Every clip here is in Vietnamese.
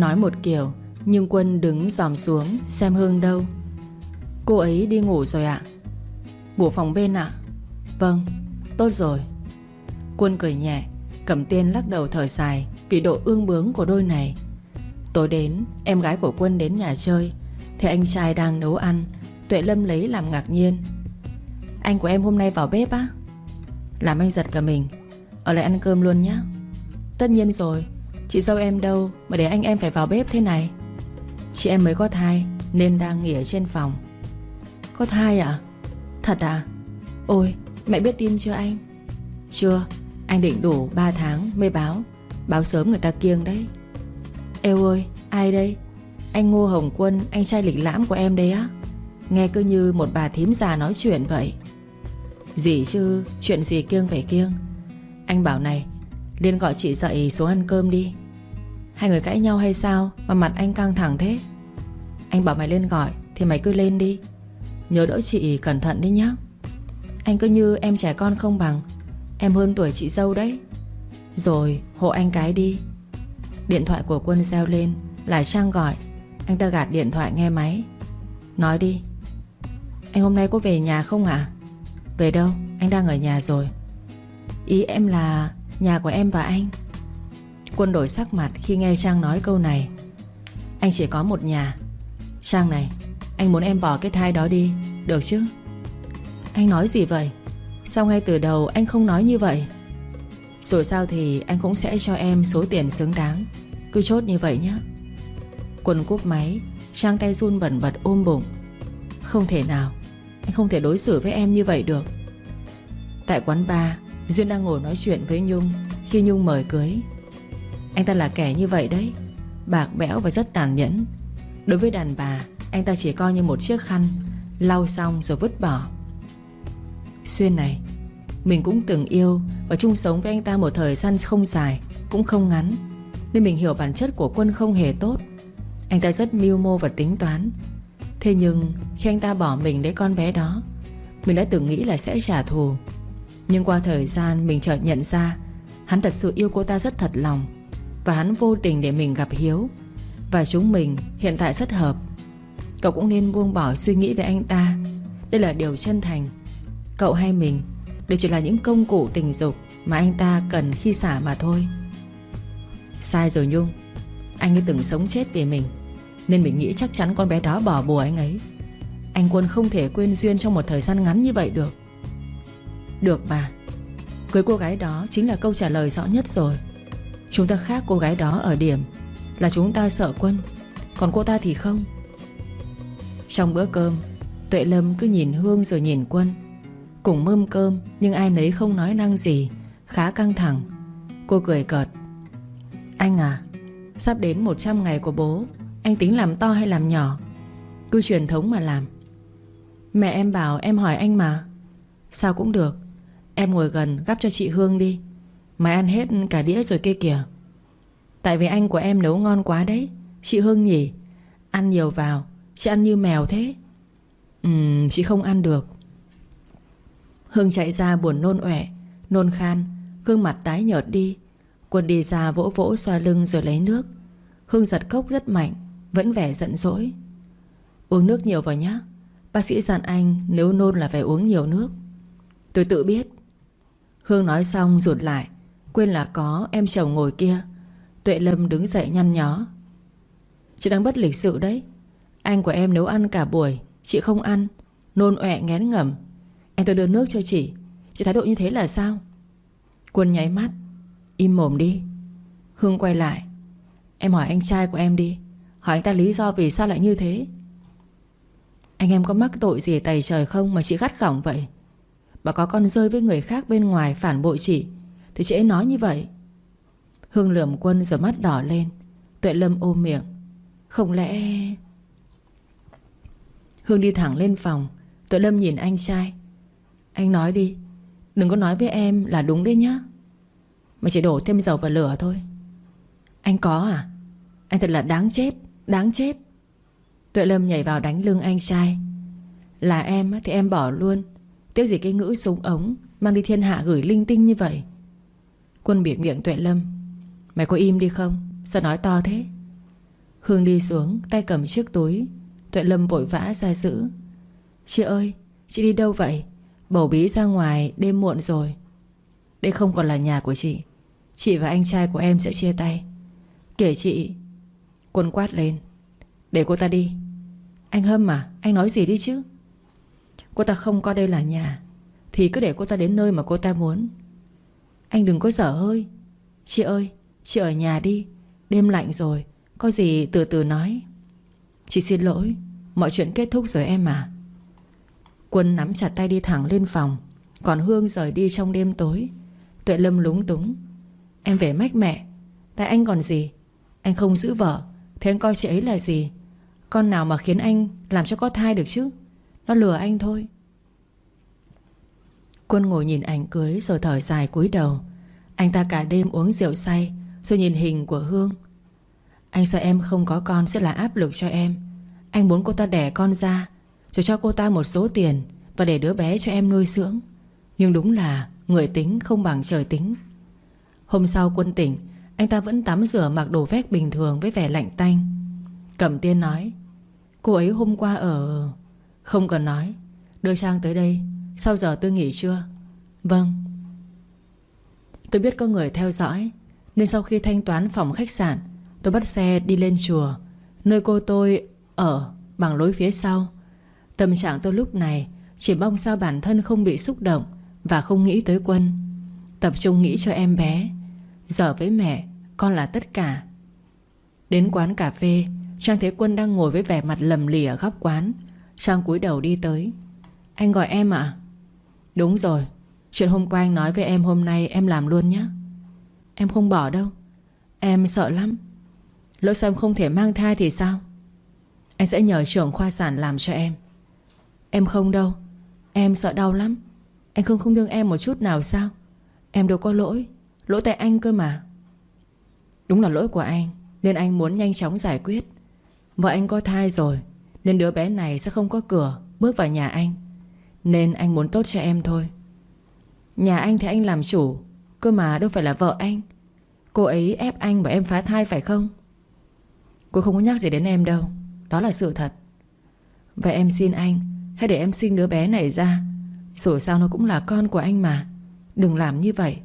Nói một kiểu, Nhưng Quân đứng dòm xuống Xem Hương đâu. Cô ấy đi ngủ rồi ạ. Ngủ phòng bên ạ. Vâng tốt rồi. Quân cười nhẹ Cẩm tiên lắc đầu thở dài Vì độ ương bướng của đôi này. Tối đến, em gái của Quân đến nhà chơi Thì anh trai đang nấu ăn, Tuệ Lâm lấy làm ngạc nhiên. Anh của em hôm nay vào bếp á? Làm anh giật cả mình. Ở lại ăn cơm luôn nhé Tất nhiên rồi. Chị dâu em đâu mà để anh em phải vào bếp thế này? Chị em mới có thai Nên đang nghỉ ở trên phòng. Có thai à? Thật à? Ôi, mẹ biết tin chưa anh? Chưa, Anh định đủ 3 tháng mới báo. Báo sớm người ta kiêng đấy. Eo ơi, ai đây? Anh Ngô Hồng Quân, Anh trai lịch lãm của em đấy á. Nghe cứ như một bà thím già nói chuyện vậy. Gì chứ, Chuyện gì kiêng phải kiêng. Anh bảo này Liên gọi chị dậy xuống ăn cơm đi. Hai người cãi nhau hay sao Mà mặt anh căng thẳng thế? Anh bảo mày lên gọi Thì mày cứ lên đi. Nhớ đỡ chị cẩn thận đi nhá. Anh cứ như em trẻ con không bằng. Em hơn tuổi chị dâu đấy. Rồi, hộ anh cái đi. Điện thoại của quân reo lên, Lại Trang gọi. Anh ta gạt điện thoại nghe máy. Nói đi. Anh hôm nay có về nhà không ạ à? Về đâu? Anh đang ở nhà rồi. Ý em là Nhà của em và anh. Quân đổi sắc mặt khi nghe Trang nói câu này. Anh chỉ có một nhà. Trang này, Anh muốn em bỏ cái thai đó đi, Được chứ? Anh nói gì vậy? Sao ngay từ đầu anh không nói như vậy? Rồi sao thì anh cũng sẽ cho em số tiền xứng đáng. Cứ chốt như vậy nhé. Quân cúp máy, Trang tay run bẩn bật ôm bụng. Không thể nào, Anh không thể đối xử với em như vậy được. Tại quán bar Duyên đang ngồi nói chuyện với Nhung. Khi Nhung mời cưới, Anh ta là kẻ như vậy đấy. Bạc bẽo và rất tàn nhẫn. Đối với đàn bà, Anh ta chỉ coi như một chiếc khăn, Lau xong rồi vứt bỏ. Xuyên này, Mình cũng từng yêu Và chung sống với anh ta một thời gian không dài, Cũng không ngắn. Nên mình hiểu bản chất của Quân không hề tốt. Anh ta rất mưu mô và tính toán. Thế nhưng, khi anh ta bỏ mình lấy con bé đó, Mình đã từng nghĩ là sẽ trả thù. Nhưng qua thời gian mình chợt nhận ra, Hắn thật sự yêu cô ta rất thật lòng. Và hắn vô tình để mình gặp Hiếu. Và chúng mình hiện tại rất hợp. Cậu cũng nên buông bỏ suy nghĩ về anh ta. Đây là điều chân thành. Cậu hay mình Đều chỉ là những công cụ tình dục Mà anh ta cần khi xả mà thôi. Sai rồi Nhung. Anh ấy từng sống chết vì mình, Nên mình nghĩ chắc chắn con bé đó bỏ bùa anh ấy. Anh Quân không thể quên Duyên Trong một thời gian ngắn như vậy được. Được mà. Cưới cô gái đó chính là câu trả lời rõ nhất rồi. Chúng ta khác cô gái đó ở điểm Là chúng ta sợ Quân, Còn cô ta thì không. Trong bữa cơm, Tuệ Lâm cứ nhìn Hương rồi nhìn Quân. Cùng mâm cơm, Nhưng ai nấy không nói năng gì, Khá căng thẳng. Cô cười cợt. Anh à Sắp đến 100 ngày của bố, Anh tính làm to hay làm nhỏ? Cứ truyền thống mà làm. Mẹ em bảo em hỏi anh mà. Sao cũng được. Em ngồi gần, gắp cho chị Hương đi. Mày ăn hết cả đĩa rồi kia kìa. Tại vì anh của em nấu ngon quá đấy. Chị Hương nhỉ? Ăn nhiều vào. Chị ăn như mèo thế. Ừm, chị không ăn được. Hương chạy ra buồn nôn ẻ Nôn khan, Gương mặt tái nhợt đi. Quân đi ra vỗ vỗ xoa lưng rồi lấy nước. Hương giật cốc rất mạnh, Vẫn vẻ giận dỗi. Uống nước nhiều vào nhé Bác sĩ dặn anh nếu nôn là phải uống nhiều nước. Tôi tự biết Hương nói xong rụt lại. Quên là có em chồng ngồi kia. Tuệ Lâm đứng dậy nhăn nhó. Chị đang bất lịch sự đấy. Anh của em nấu ăn cả buổi, Chị không ăn. Nôn ọe ngén ngẩm. Em tôi đưa nước cho chị. Chị thái độ như thế là sao? Quân nháy mắt. Im mồm đi. Hương quay lại. Em hỏi anh trai của em đi. Hỏi anh ta lý do vì sao lại như thế? Anh em có mắc tội gì tày trời không Mà chị gắt gỏng vậy? Bà có con rơi với người khác bên ngoài phản bội chị Thì chị ấy nói như vậy. Hương lườm quân rồi mắt đỏ lên. Tuệ Lâm ôm miệng. Không lẽ Hương đi thẳng lên phòng. Tuệ Lâm nhìn anh trai. Anh nói đi. Đừng có nói với em là đúng đấy nhá. Mà chỉ đổ thêm dầu vào lửa thôi. Anh có à? Anh thật là đáng chết. Đáng chết. Tuệ Lâm nhảy vào đánh lưng anh trai. Là em thì em bỏ luôn. Tiếc gì cái ngữ súng ống Mang đi thiên hạ gửi linh tinh như vậy? Quân biệt miệng Tuệ Lâm. Mày có im đi không? Sao nói to thế? Hương đi xuống, Tay cầm chiếc túi. Tuệ Lâm vội vã ra giữ. Chị ơi, chị đi đâu vậy? Bầu bí ra ngoài đêm muộn rồi. Đây không còn là nhà của chị. Chị và anh trai của em sẽ chia tay. Kể chị. Quân quát lên. Để cô ta đi. Anh Hâm à anh nói gì đi chứ? Cô ta không coi đây là nhà, Thì cứ để cô ta đến nơi mà cô ta muốn. Anh đừng có dở hơi. Chị ơi, chị ở nhà đi. Đêm lạnh rồi, Có gì từ từ nói. Chị xin lỗi, Mọi chuyện kết thúc rồi em à Quân nắm chặt tay đi thẳng lên phòng, Còn Hương rời đi trong đêm tối. Tuệ Lâm lúng túng. Em về mách mẹ, Tại anh còn gì? Anh không giữ vợ, Thế anh coi chị ấy là gì? Con nào mà khiến anh làm cho có thai được chứ? Nó lừa anh thôi. Quân ngồi nhìn ảnh cưới Rồi thở dài cúi đầu. Anh ta cả đêm uống rượu say, Rồi nhìn hình của Hương. Anh sợ em không có con sẽ là áp lực cho em. Anh muốn cô ta đẻ con ra, Rồi cho cô ta một số tiền Và để đứa bé cho em nuôi dưỡng. Nhưng đúng là người tính không bằng trời tính. Hôm sau quân tỉnh, Anh ta vẫn tắm rửa mặc đồ vét bình thường Với vẻ lạnh tanh. Cẩm tiên nói, Cô ấy hôm qua ở... Không cần nói. Đưa Trang tới đây. Sau giờ tôi nghỉ chưa? Vâng. Tôi biết có người theo dõi, Nên sau khi thanh toán phòng khách sạn, Tôi bắt xe đi lên chùa, Nơi cô tôi ở bằng lối phía sau. Tâm trạng tôi lúc này Chỉ mong sao bản thân không bị xúc động Và không nghĩ tới quân. Tập trung nghĩ cho em bé. Giờ với mẹ, Con là tất cả. Đến quán cà phê, Trang thấy Quân đang ngồi với vẻ mặt lầm lì ở góc quán. Trang cúi đầu đi tới. Anh gọi em ạ. À? Đúng rồi. Chuyện hôm qua anh nói với em hôm nay em làm luôn nhé Em không bỏ đâu. Em sợ lắm. Lỡ sao em không thể mang thai thì sao? Anh sẽ nhờ trưởng khoa sản làm cho em. Em không đâu. Em sợ đau lắm. Anh không không thương em một chút nào sao? Em đâu có lỗi. Lỗi tại anh cơ mà. Đúng là lỗi của anh, Nên anh muốn nhanh chóng giải quyết. Vợ anh có thai rồi nên đứa bé này sẽ không có cửa, Bước vào nhà anh. Nên anh muốn tốt cho em thôi. Nhà anh thì anh làm chủ, Cơ mà đâu phải là vợ anh. Cô ấy ép anh và em phá thai phải không? Cô không có nhắc gì đến em đâu, Đó là sự thật. Vậy em xin anh, Hãy để em sinh đứa bé này ra. Dù sao nó cũng là con của anh mà, Đừng làm như vậy.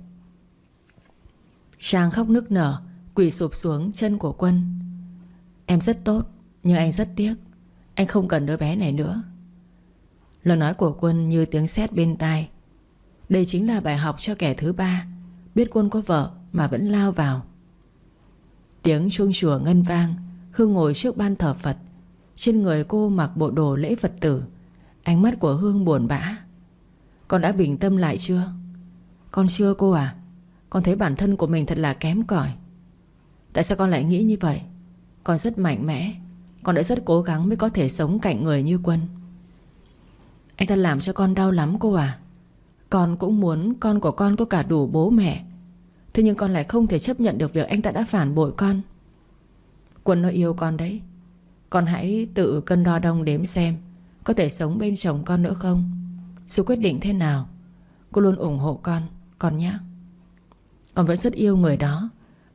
Trang khóc nức nở, Quỳ sụp xuống chân của Quân. Em rất tốt, Nhưng anh rất tiếc. Anh không cần đứa bé này nữa. Lời nói của Quân như tiếng sét bên tai. Đây chính là bài học cho kẻ thứ ba. Biết Quân có vợ Mà vẫn lao vào. Tiếng chuông chùa ngân vang, Hương ngồi trước ban thờ Phật. Trên người cô mặc bộ đồ lễ Phật tử. Ánh mắt của Hương buồn bã. Con đã bình tâm lại chưa? Con chưa cô à? Con thấy bản thân của mình thật là kém cỏi. Tại sao con lại nghĩ như vậy? Con rất mạnh mẽ. Con đã rất cố gắng mới có thể sống cạnh người như Quân. Anh ta làm cho con đau lắm cô à. Con cũng muốn con của con có cả đủ bố mẹ. Thế nhưng con lại không thể chấp nhận được việc anh ta đã phản bội con. Quân nó yêu con đấy. Con hãy tự cân đo đong đếm xem Có thể sống bên chồng con nữa không. Dù quyết định thế nào, Cô luôn ủng hộ con Con nhé. Con vẫn rất yêu người đó.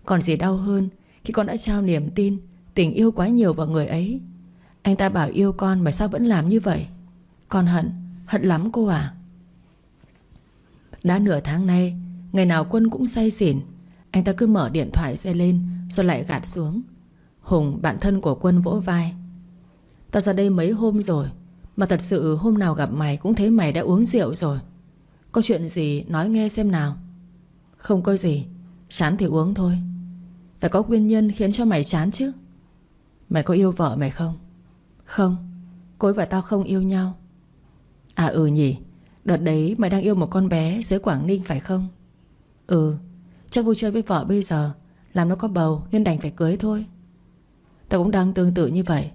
Còn gì đau hơn Khi con đã trao niềm tin Tình yêu quá nhiều vào người ấy. Anh ta bảo yêu con mà sao vẫn làm như vậy? Con hận Hận lắm cô à Đã nửa tháng nay, Ngày nào Quân cũng say xỉn. Anh ta cứ mở điện thoại xe lên, Rồi lại gạt xuống. Hùng, bạn thân của Quân vỗ vai. Tao ra đây mấy hôm rồi, Mà thật sự hôm nào gặp mày Cũng thấy mày đã uống rượu rồi. Có chuyện gì nói nghe xem nào. Không có gì, Chán thì uống thôi. Phải có nguyên nhân khiến cho mày chán chứ. Mày có yêu vợ mày không? Không. Cô ấy và tao không yêu nhau. À ừ nhỉ. Đợt đấy mày đang yêu một con bé dưới Quảng Ninh phải không? Ừ. Chắc vui chơi với vợ bây giờ, Làm nó có bầu nên đành phải cưới thôi. Tao cũng đang tương tự như vậy.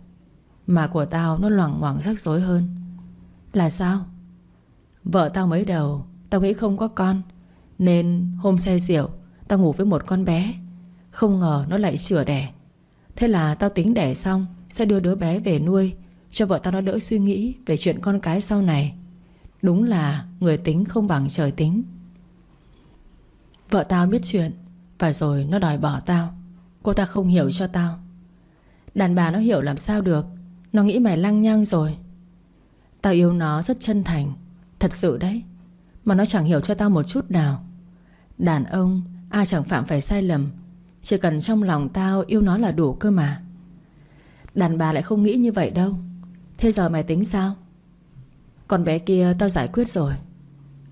Mà của tao nó loảng ngoảng rắc rối hơn. Là sao? Vợ tao mới đầu, Tao nghĩ không có con, Nên hôm say rượu, Tao ngủ với một con bé. Không ngờ nó lại chữa đẻ. Thế là tao tính đẻ xong, Sẽ đưa đứa bé về nuôi, Cho vợ tao nó đỡ suy nghĩ Về chuyện con cái sau này. Đúng là người tính không bằng trời tính. Vợ tao biết chuyện, Và rồi nó đòi bỏ tao. Cô ta không hiểu cho tao. Đàn bà nó hiểu làm sao được, Nó nghĩ mày lăng nhăng rồi. Tao yêu nó rất chân thành, Thật sự đấy, Mà nó chẳng hiểu cho tao một chút nào. Đàn ông, ai chẳng phạm phải sai lầm chỉ cần trong lòng tao yêu nó là đủ cơ mà. Đàn bà lại không nghĩ như vậy đâu. Thế giờ mày tính sao? Còn bé kia tao giải quyết rồi.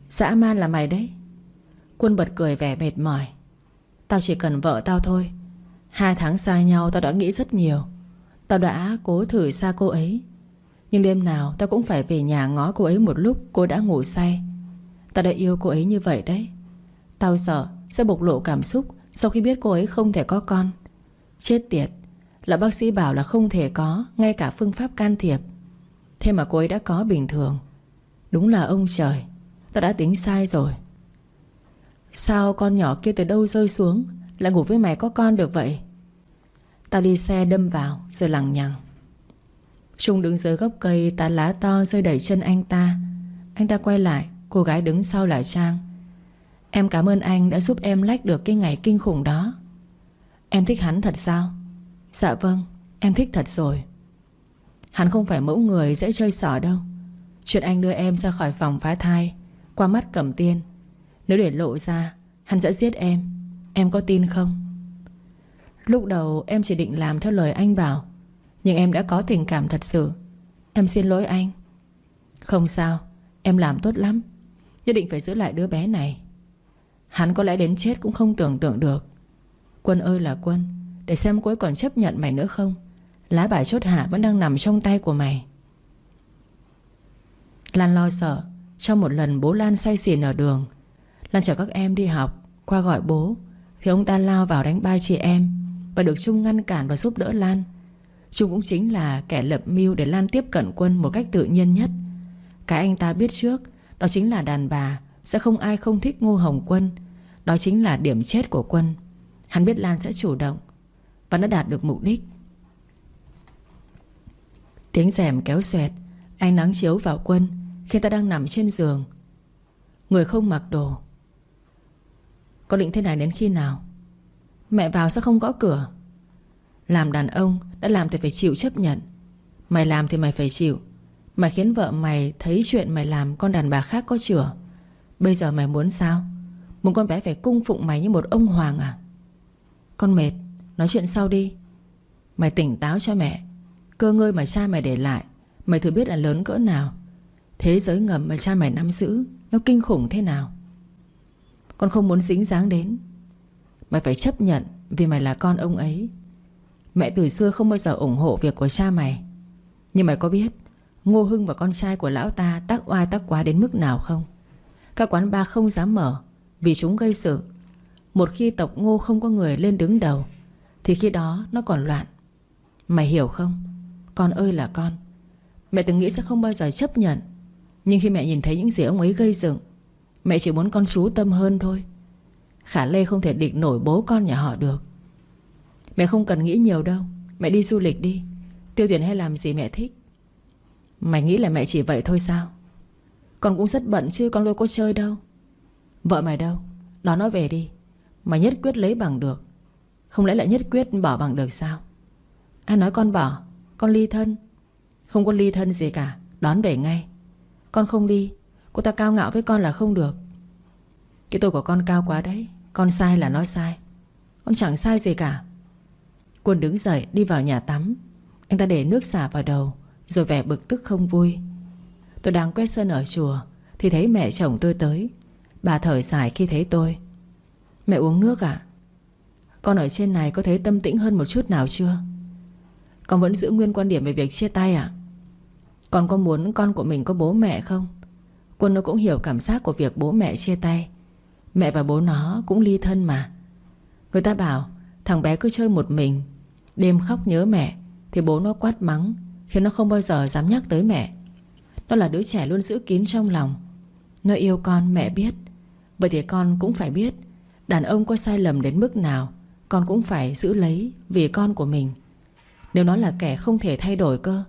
Dã man là mày đấy. Quân bật cười vẻ mệt mỏi. Tao chỉ cần vợ tao thôi. Hai tháng xa nhau tao đã nghĩ rất nhiều. Tao đã cố thử xa cô ấy. Nhưng đêm nào tao cũng phải về nhà ngó cô ấy một lúc cô đã ngủ say. Tao đã yêu cô ấy như vậy đấy. Tao sợ sẽ bộc lộ cảm xúc sau khi biết cô ấy không thể có con, Chết tiệt, Là bác sĩ bảo là không thể có, Ngay cả phương pháp can thiệp. Thế mà cô ấy đã có bình thường. Đúng là ông trời, ta đã tính sai rồi. Sao con nhỏ kia từ đâu rơi xuống, Lại ngủ với mày có con được vậy? Tao đi xe đâm vào, Rồi lằng nhằng. Trung đứng dưới gốc cây tán lá to rơi đẩy chân anh ta. Anh ta quay lại, Cô gái đứng sau là Trang. Em cảm ơn anh đã giúp em lách được cái ngày kinh khủng đó. Em thích hắn thật sao? Dạ vâng Em thích thật rồi. Hắn không phải mẫu người dễ chơi xỏ đâu. Chuyện anh đưa em ra khỏi phòng phá thai, Qua mắt cầm tiên. Nếu để lộ ra, Hắn sẽ giết em. Em có tin không? Lúc đầu em chỉ định làm theo lời anh bảo, Nhưng em đã có tình cảm thật sự. Em xin lỗi anh. Không sao, Em làm tốt lắm. Nhất định phải giữ lại đứa bé này. Hắn có lẽ đến chết cũng không tưởng tượng được. Quân ơi là quân, Để xem cuối còn chấp nhận mày nữa không? Lá bài chốt hạ vẫn đang nằm trong tay của mày. Lan lo sợ, Trong một lần bố Lan say xỉn ở đường, Lan chở các em đi học, Qua gọi bố, Thì ông ta lao vào đánh ba chị em Và được Trung ngăn cản và giúp đỡ Lan. Trung cũng chính là kẻ lập mưu Để Lan tiếp cận quân một cách tự nhiên nhất. Cái anh ta biết trước, Đó chính là đàn bà sẽ không ai không thích Ngô Hồng Quân. Đó chính là điểm chết của quân. Hắn biết Lan sẽ chủ động Và nó đạt được mục đích. Tiếng rèm kéo xoẹt, Ánh nắng chiếu vào quân Khi ta đang nằm trên giường. Người không mặc đồ. Có định thế này đến khi nào? Mẹ vào sao không gõ cửa. Làm đàn ông Đã làm thì phải chịu chấp nhận. Mày làm thì mày phải chịu. Mày khiến vợ mày thấy chuyện mày làm, Con đàn bà khác có chữa Bây giờ mày muốn sao? Muốn con bé phải cung phụng mày như một ông hoàng à? Con mệt, Nói chuyện sau đi. Mày tỉnh táo cho mẹ. Cơ ngơi mà cha mày để lại, Mày thử biết là lớn cỡ nào. Thế giới ngầm mà cha mày nắm giữ, Nó kinh khủng thế nào? Con không muốn dính dáng đến. Mày phải chấp nhận Vì mày là con ông ấy. Mẹ từ xưa không bao giờ ủng hộ việc của cha mày. Nhưng mày có biết, Ngô Hưng và con trai của lão ta Tác oai tác quá đến mức nào không? Các quán bar không dám mở Vì chúng gây sự. Một khi tộc Ngô không có người lên đứng đầu, Thì khi đó nó còn loạn. Mày hiểu không? Con ơi là con. Mẹ từng nghĩ sẽ không bao giờ chấp nhận, Nhưng khi mẹ nhìn thấy những gì ông ấy gây dựng, Mẹ chỉ muốn con chú tâm hơn thôi. Khả Lê không thể định nổi bố con nhà họ được. Mẹ không cần nghĩ nhiều đâu. Mẹ đi du lịch đi. Tiêu tiền hay làm gì mẹ thích? Mày nghĩ là mẹ chỉ vậy thôi sao? Con cũng rất bận chứ, con lôi cô chơi đâu. Vợ mày đâu? Đó nói về đi. Mày nhất quyết lấy bằng được. Không lẽ lại nhất quyết bỏ bằng được sao? Ai nói con bỏ? Con ly thân. Không có ly thân gì cả. Đón về ngay. Con không đi. Cô ta cao ngạo với con là không được. Cái tôi của con cao quá đấy. Con sai là nói sai. Con chẳng sai gì cả. Quân đứng dậy, đi vào nhà tắm. Anh ta để nước xả vào đầu, Rồi vẻ bực tức không vui. Tôi đang quét sân ở chùa, Thì thấy mẹ chồng tôi tới. Bà thở dài khi thấy tôi. Mẹ uống nước à Con ở trên này có thấy tâm tĩnh hơn một chút nào chưa? Con vẫn giữ nguyên quan điểm về việc chia tay à Con có muốn con của mình có bố mẹ không? Quân nó cũng hiểu cảm giác của việc bố mẹ chia tay. Mẹ và bố nó cũng ly thân mà. Người ta bảo, Thằng bé cứ chơi một mình. Đêm khóc nhớ mẹ, Thì bố nó quát mắng, Khiến nó không bao giờ dám nhắc tới mẹ. Nó là đứa trẻ luôn giữ kín trong lòng. Nó yêu con, mẹ biết. Vậy thì con cũng phải biết, Đàn ông có sai lầm đến mức nào, Con cũng phải giữ lấy vì con của mình. Nếu nó là kẻ không thể thay đổi cơ,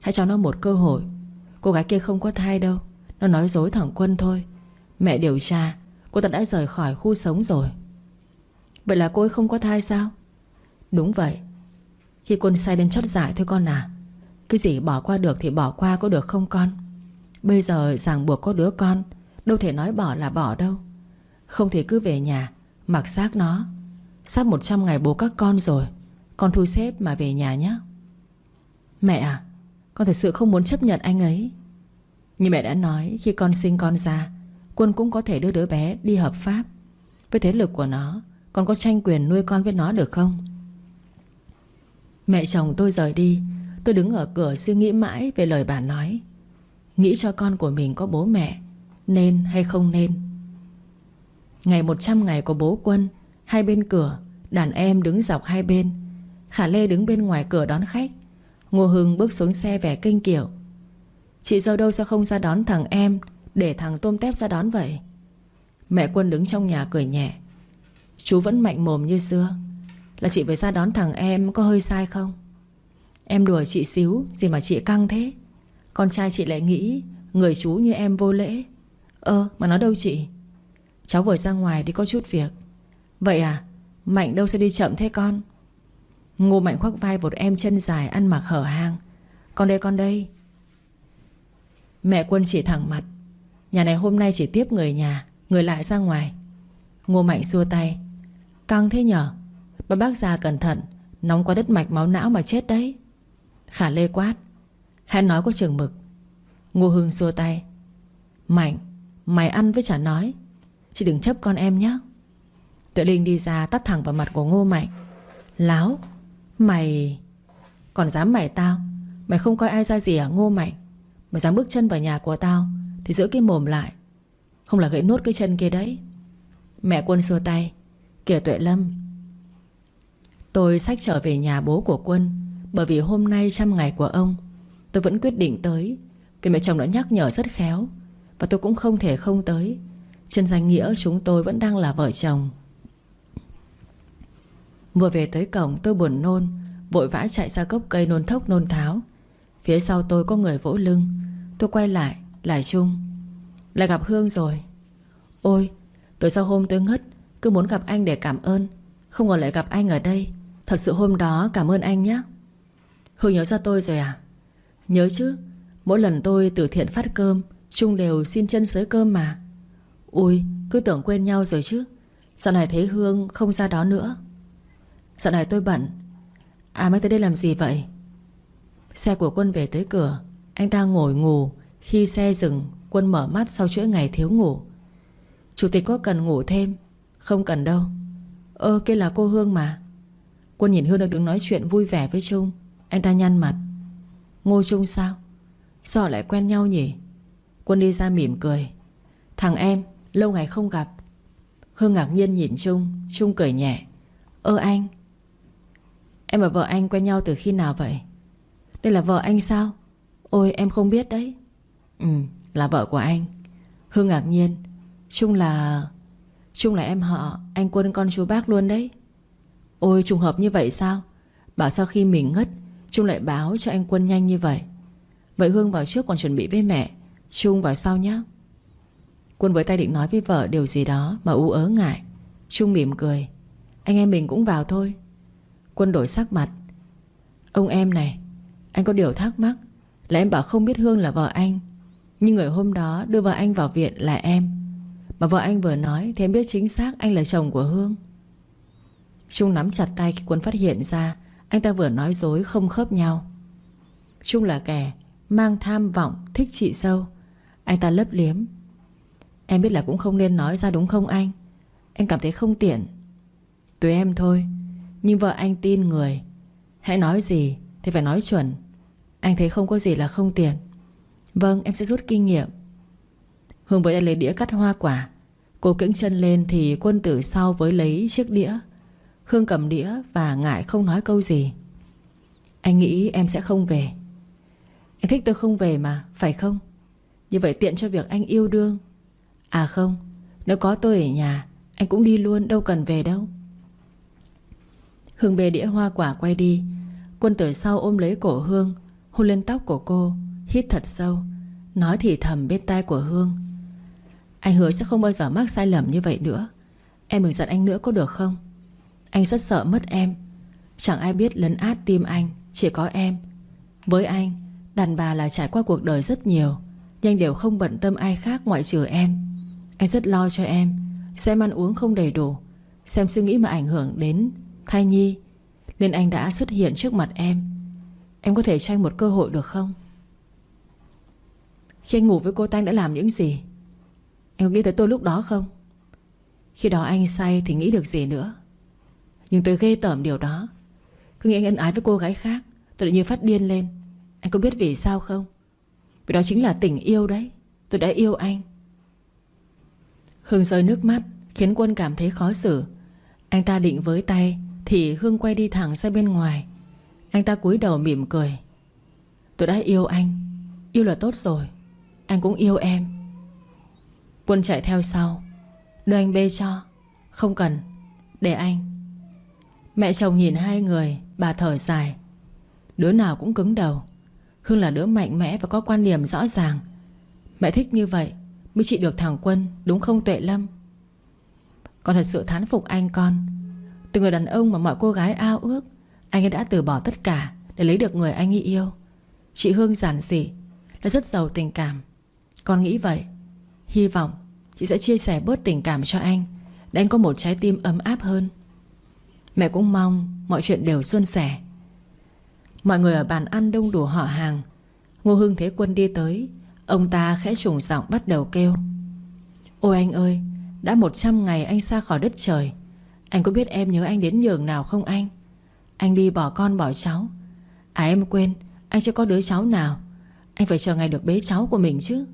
Hãy cho nó một cơ hội. Cô gái kia không có thai đâu, Nó nói dối thẳng Quân thôi. Mẹ điều tra, Cô ta đã rời khỏi khu sống rồi. Vậy là cô ấy không có thai sao? Đúng vậy. Khi quân say đến chót dạ giải thôi con à cái gì bỏ qua được thì bỏ qua có được không con? Bây giờ ràng buộc có đứa con, Đâu thể nói bỏ là bỏ đâu. Không thể cứ về nhà, Mặc xác nó. Sắp 100 ngày bố các con rồi, Con thu xếp mà về nhà nhé. Mẹ à Con thật sự không muốn chấp nhận anh ấy. Như mẹ đã nói, Khi con sinh con ra, Quân cũng có thể đưa đứa bé đi hợp pháp. Với thế lực của nó, Con có tranh quyền nuôi con với nó được không? Mẹ chồng tôi rời đi Tôi đứng ở cửa suy nghĩ mãi về lời bà nói. Nghĩ cho con của mình có bố mẹ, Nên hay không nên. Ngày 100 ngày của bố quân, Hai bên cửa, Đàn em đứng dọc hai bên. Khả Lê đứng bên ngoài cửa đón khách. Ngô Hưng bước xuống xe vẻ kinh kiểu Chị dâu đâu sao không ra đón thằng em Để thằng tôm tép ra đón vậy? Mẹ quân đứng trong nhà cười nhẹ. Chú vẫn mạnh mồm như xưa. Là chị phải ra đón thằng em Có hơi sai không? Em đùa chị xíu, Gì mà chị căng thế? Con trai chị lại nghĩ, Người chú như em vô lễ. Ơ, mà nó đâu chị? Cháu vừa ra ngoài đi có chút việc. Vậy à Mạnh đâu sẽ đi chậm thế con? Ngô Mạnh khoác vai một em chân dài Ăn mặc hở hang. Con đây con đây. Mẹ quân chỉ thẳng mặt. Nhà này hôm nay chỉ tiếp người nhà, Người lại ra ngoài. Ngô Mạnh xua tay. Căng thế nhở? Bà bác già cẩn thận, Nóng quá đất mạch máu não mà chết đấy. Khả lê quát. Hãy nói có trường mực. Ngô Hưng xua tay. Mạnh, Mày ăn với chả nói. Chị đừng chấp con em nhé. Tuệ Linh đi ra tắt thẳng vào mặt của Ngô Mạnh. Láo, Mày, Còn dám mày tao? Mày không coi ai ra gì à Ngô Mạnh? Mày dám bước chân vào nhà của tao Thì giữ cái mồm lại. Không là gãy nốt cái chân kia đấy. Mẹ quân xua tay. Kìa Tuệ Lâm. Tôi sách trở về nhà bố của quân. Bởi vì hôm nay trăm ngày của ông, Tôi vẫn quyết định tới. Vì mẹ chồng đã nhắc nhở rất khéo, Và tôi cũng không thể không tới. Trên danh nghĩa chúng tôi vẫn đang là vợ chồng. Vừa về tới cổng, tôi buồn nôn, Vội vã chạy ra gốc cây nôn thốc nôn tháo. Phía sau tôi có người vỗ lưng. Tôi quay lại Lại chung. Lại gặp Hương rồi. Ôi, Từ sau hôm tôi ngất, Cứ muốn gặp anh để cảm ơn. Không ngờ lại gặp anh ở đây. Thật sự hôm đó cảm ơn anh nhé. Hương nhớ ra tôi rồi à? Nhớ chứ, Mỗi lần tôi từ thiện phát cơm, Trung đều xin chân sới cơm mà. Ui cứ tưởng quên nhau rồi chứ. Dạo này thấy Hương không ra đó nữa. Dạo này tôi bận. À mới tới đây làm gì vậy? Xe của quân về tới cửa. Anh ta ngồi ngủ Khi xe dừng, Quân mở mắt sau chuỗi ngày thiếu ngủ. Chủ tịch có cần ngủ thêm? Không cần đâu. Ơ, kia là cô Hương mà. Quân nhìn Hương đang đứng nói chuyện vui vẻ với Trung. Anh ta nhăn mặt. Ngô Trung sao? Sao lại quen nhau nhỉ? Quân đi ra mỉm cười. Thằng em, lâu ngày không gặp. Hương ngạc nhiên nhìn Trung Trung cười nhẹ. Ơ anh, Em và vợ anh quen nhau từ khi nào vậy? Đây là vợ anh sao? Ôi, em không biết đấy. Ừ là vợ của anh. Hương ngạc nhiên. Trung là Trung là em họ, Anh quân con chú bác luôn đấy. Ôi, trùng hợp như vậy sao? Bảo sau khi mình ngất Trung lại báo cho anh quân nhanh như vậy. Vậy Hương vào trước còn chuẩn bị với mẹ. Trung vào sau nhé Quân với tay định nói với vợ điều gì đó Mà u ớ ngại. Trung mỉm cười. Anh em mình cũng vào thôi. Quân đổi sắc mặt. Ông em này, Anh có điều thắc mắc. Là em bảo không biết Hương là vợ anh. Nhưng người hôm đó đưa vợ anh vào viện là em. Mà vợ anh vừa nói Thì em biết chính xác anh là chồng của Hương. Trung nắm chặt tay khi Quân phát hiện ra anh ta vừa nói dối không khớp nhau. Trung là kẻ Mang tham vọng, thích chị sâu. Anh ta lấp liếm. Em biết là cũng không nên nói ra đúng không anh? Em cảm thấy không tiện. Tùy em thôi, Nhưng vợ anh tin người. Hãy nói gì thì phải nói chuẩn. Anh thấy không có gì là không tiện. Vâng em sẽ rút kinh nghiệm. Hương với lấy đĩa cắt hoa quả. Cô cưỡng chân lên thì quân tử sau với lấy chiếc đĩa. Hương cầm đĩa và ngại không nói câu gì. Anh nghĩ em sẽ không về. Anh thích tôi không về mà, Phải không? Như vậy tiện cho việc anh yêu đương. À không, Nếu có tôi ở nhà, Anh cũng đi luôn, đâu cần về đâu. Hương bê đĩa hoa quả quay đi. Quân tử sau ôm lấy cổ Hương, Hôn lên tóc của cô, Hít thật sâu, Nói thì thầm bên tai của Hương. Anh hứa sẽ không bao giờ mắc sai lầm như vậy nữa. Em đừng giận anh nữa có được không? Anh rất sợ mất em. Chẳng ai biết lấn át tim anh, Chỉ có em. Với anh, Đàn bà là trải qua cuộc đời rất nhiều, Nhưng đều không bận tâm ai khác ngoại trừ em. Anh rất lo cho em, Xem ăn uống không đầy đủ, Xem suy nghĩ mà ảnh hưởng đến thai nhi, Nên anh đã xuất hiện trước mặt em. Em có thể cho anh một cơ hội được không? Khi anh ngủ với cô ta anh đã làm những gì? Em có nghĩ tới tôi lúc đó không? Khi đó anh say thì nghĩ được gì nữa? Nhưng tôi ghê tởm điều đó. Cứ nghĩ anh ân ái với cô gái khác, Tôi lại như phát điên lên. Anh có biết vì sao không? Vì đó chính là tình yêu đấy. Tôi đã yêu anh. Hương rơi nước mắt, Khiến quân cảm thấy khó xử. Anh ta định với tay, Thì Hương quay đi thẳng ra bên ngoài. Anh ta cúi đầu mỉm cười. Tôi đã yêu anh. Yêu là tốt rồi. Anh cũng yêu em. Quân chạy theo sau. Đưa anh bê cho. Không cần. Để anh. Mẹ chồng nhìn hai người, Bà thở dài. Đứa nào cũng cứng đầu. Hương là đứa mạnh mẽ và có quan điểm rõ ràng. Mẹ thích như vậy Mới trị được thằng Quân, Đúng không Tuệ Lâm? Con thật sự thán phục anh con. Từ người đàn ông mà mọi cô gái ao ước, Anh ấy đã từ bỏ tất cả Để lấy được người anh ấy yêu. Chị Hương giản dị Là rất giàu tình cảm. Con nghĩ vậy. Hy vọng chị sẽ chia sẻ bớt tình cảm cho anh, Để anh có một trái tim ấm áp hơn. Mẹ cũng mong mọi chuyện đều suôn sẻ. Mọi người ở bàn ăn đông đủ họ hàng. Ngô Hưng Thế Quân đi tới, Ông ta khẽ trùng giọng bắt đầu kêu. Ôi anh ơi, Đã 100 ngày anh xa khỏi đất trời. Anh có biết em nhớ anh đến nhường nào không anh? Anh đi bỏ con bỏ cháu. À em quên, Anh chưa có đứa cháu nào. Anh phải chờ ngày được bế cháu của mình chứ.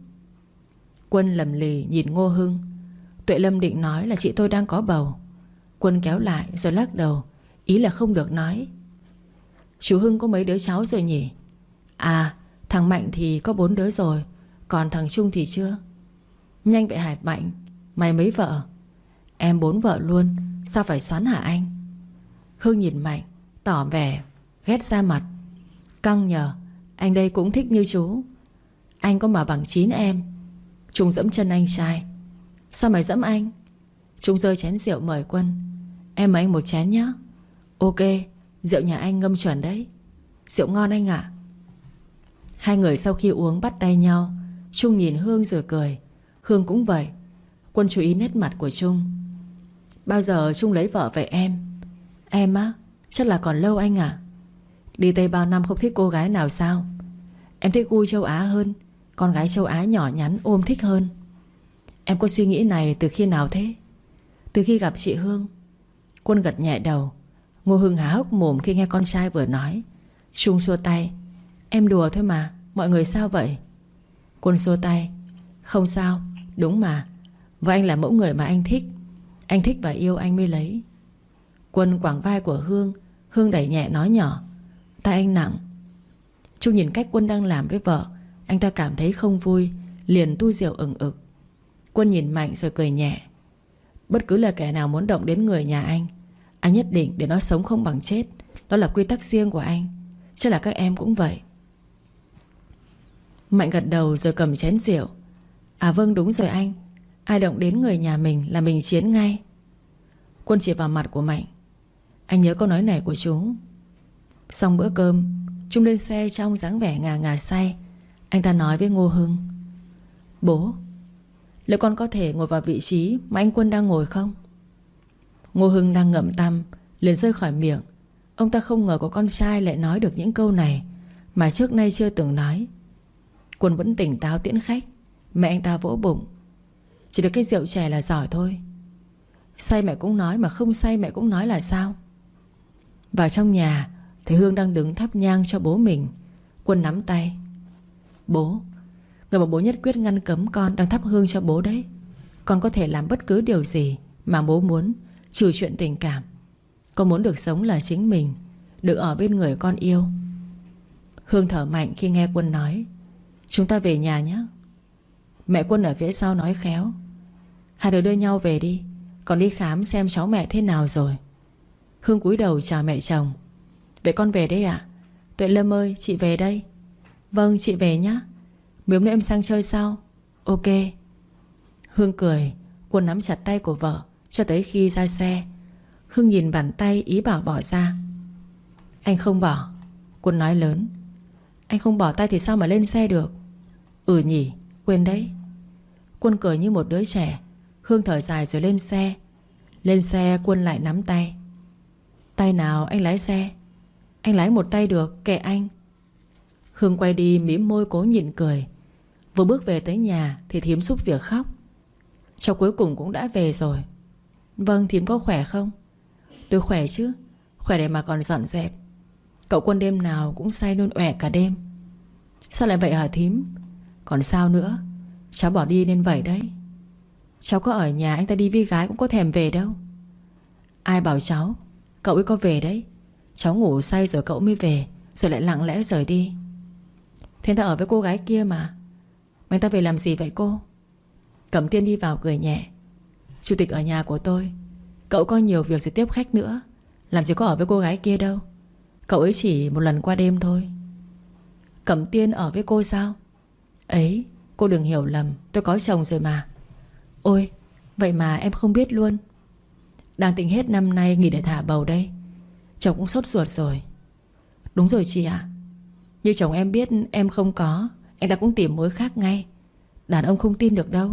Quân lầm lì nhìn Ngô Hưng. Tuệ Lâm định nói là chị tôi đang có bầu. Quân kéo lại rồi lắc đầu, Ý là không được nói. Chú Hưng có mấy đứa cháu rồi nhỉ? À thằng Mạnh thì có bốn đứa rồi, Còn thằng Trung thì chưa? Nhanh vậy Hải Mạnh? Mày mấy vợ? Em bốn vợ luôn, Sao phải xoắn hả anh? Hưng nhìn Mạnh, Tỏ vẻ ghét ra mặt. Căng nhờ, Anh đây cũng thích như chú. Anh có mà bằng chín em Trung dẫm chân anh trai. Sao mày dẫm anh? Trung rơi chén rượu mời quân. Em mời anh một chén nhé. Ok, Rượu nhà anh ngâm chuẩn đấy. Rượu ngon anh ạ. Hai người sau khi uống bắt tay nhau, Trung nhìn Hương rồi cười. Hương cũng vậy. Quân chú ý nét mặt của Trung. Bao giờ Trung lấy vợ vậy em? Em á, Chắc là còn lâu anh ạ. Đi Tây bao năm không thích cô gái nào sao? Em thích gu châu Á hơn, Con gái châu Á nhỏ nhắn, ôm thích hơn. Em có suy nghĩ này từ khi nào thế? Từ khi gặp chị Hương Quân gật nhẹ đầu. Ngô Hưng há hốc mồm khi nghe con trai vừa nói. Trung xua tay. Em đùa thôi mà, Mọi người sao vậy? Quân xua tay. Không sao, Đúng mà. Và anh là mẫu người mà anh thích. Anh thích và yêu anh mới lấy. Quân quảng vai của Hương Hương đẩy nhẹ nói nhỏ. Tay anh nặng. Trung nhìn cách Quân đang làm với vợ, Anh ta cảm thấy không vui, Liền tu rượu ửng ực. Quân nhìn Mạnh rồi cười nhẹ. Bất cứ là kẻ nào muốn động đến người nhà anh Anh nhất định để nó sống không bằng chết. Đó là quy tắc riêng của anh. Chắc là các em cũng vậy. Mạnh gật đầu rồi cầm chén rượu. À vâng đúng rồi anh. Ai động đến người nhà mình là mình chiến ngay. Quân chỉ vào mặt của Mạnh. Anh nhớ câu nói này của chú. Xong bữa cơm, Trung lên xe trong dáng vẻ ngà ngà say. Anh ta nói với Ngô Hưng. Bố Liệu con có thể ngồi vào vị trí Mà anh Quân đang ngồi không? Ngô Hưng đang ngậm tăm liền rơi khỏi miệng. Ông ta không ngờ có con trai lại nói được những câu này, Mà trước nay chưa từng nói. Quân vẫn tỉnh táo tiễn khách. Mẹ anh ta vỗ bụng. Chỉ được cái rượu chè là giỏi thôi. Say mẹ cũng nói mà không say mẹ cũng nói là sao? Vào trong nhà, Thấy Hương đang đứng thắp nhang cho bố mình. Quân nắm tay. Bố Người mà bố nhất quyết ngăn cấm con Đang thắp hương cho bố đấy. Con có thể làm bất cứ điều gì Mà bố muốn, Trừ chuyện tình cảm. Con muốn được sống là chính mình, Được ở bên người con yêu. Hương thở mạnh khi nghe Quân nói, Chúng ta về nhà nhé. Mẹ Quân ở phía sau nói khéo, Hai đứa đưa nhau về đi Còn đi khám xem cháu mẹ thế nào rồi. Hương cúi đầu chào mẹ chồng, Vậy con về đây ạ. Tuệ Lâm ơi, chị về đây. Vâng chị về nhé. Mấy hôm nữa em sang chơi sao? Ok. Hương cười Quân nắm chặt tay của vợ, Cho tới khi ra xe. Hương nhìn bàn tay ý bảo bỏ ra. Anh không bỏ. Quân nói lớn. Anh không bỏ tay thì sao mà lên xe được? Ừ nhỉ, Quên đấy. Quân cười như một đứa trẻ. Hương thở dài rồi lên xe. Lên xe, Quân lại nắm tay. Tay nào anh lái xe? Anh lái một tay được, kệ anh. Hương quay đi mỉm môi cố nhịn cười. Vừa bước về tới nhà Thì thím xúc việc khóc. Cháu cuối cùng cũng đã về rồi. Vâng thím có khỏe không? Tôi khỏe chứ, Khỏe để mà còn dọn dẹp. Cậu quân đêm nào cũng say nôn ẻ cả đêm. Sao lại vậy hả thím Còn sao nữa? Cháu bỏ đi nên vậy đấy. Cháu có ở nhà anh ta đi với gái cũng có thèm về đâu. Ai bảo cháu? Cậu ấy có về đấy. Cháu ngủ say rồi cậu mới về, Rồi lại lặng lẽ rời đi. Thế ta ở với cô gái kia mà. Anh ta về làm gì vậy cô? Cẩm tiên đi vào cười nhẹ. Chủ tịch ở nhà của tôi, Cậu có nhiều việc sẽ tiếp khách nữa. Làm gì có ở với cô gái kia đâu. Cậu ấy chỉ một lần qua đêm thôi. Cẩm tiên ở với cô sao? Ấy, Cô đừng hiểu lầm, Tôi có chồng rồi mà. Ôi, Vậy mà em không biết luôn. Đang tính hết năm nay nghỉ để thả bầu đây. Chồng cũng sốt ruột rồi. Đúng rồi chị ạ. Như chồng em biết, em không có. Anh ta cũng tìm mối khác ngay. Đàn ông không tin được đâu.